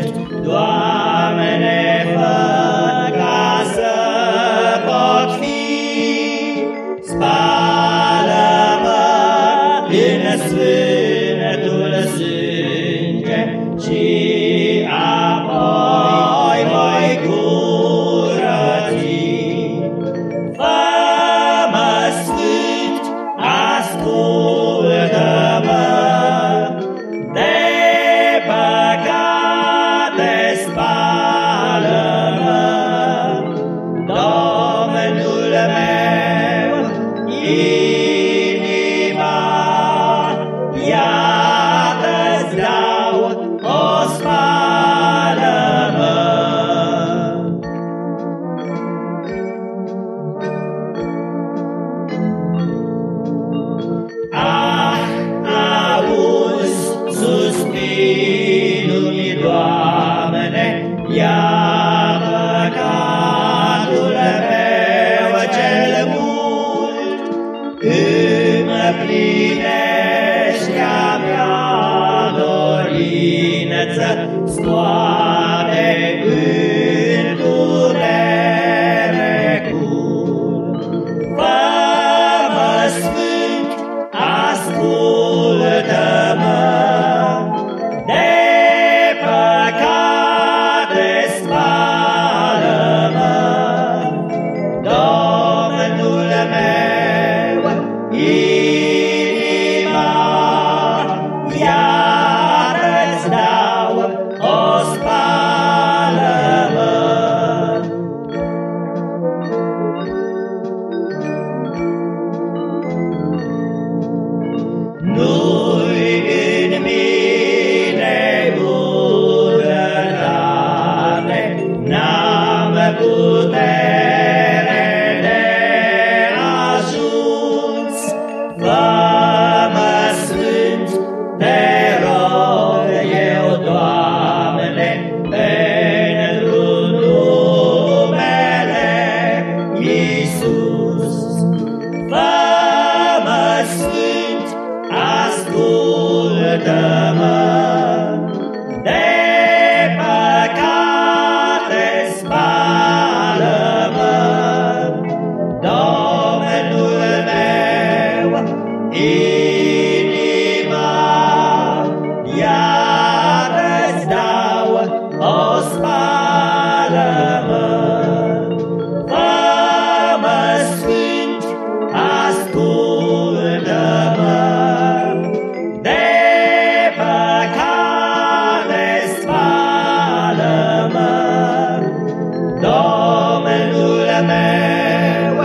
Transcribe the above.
cât, Doamne, fă ca să pot fi, spală-mă din sfântul sânge și apoi. Doamne, ia păcatul meu cel mult, îmi plinește a mea dorință, scoate. felul meu.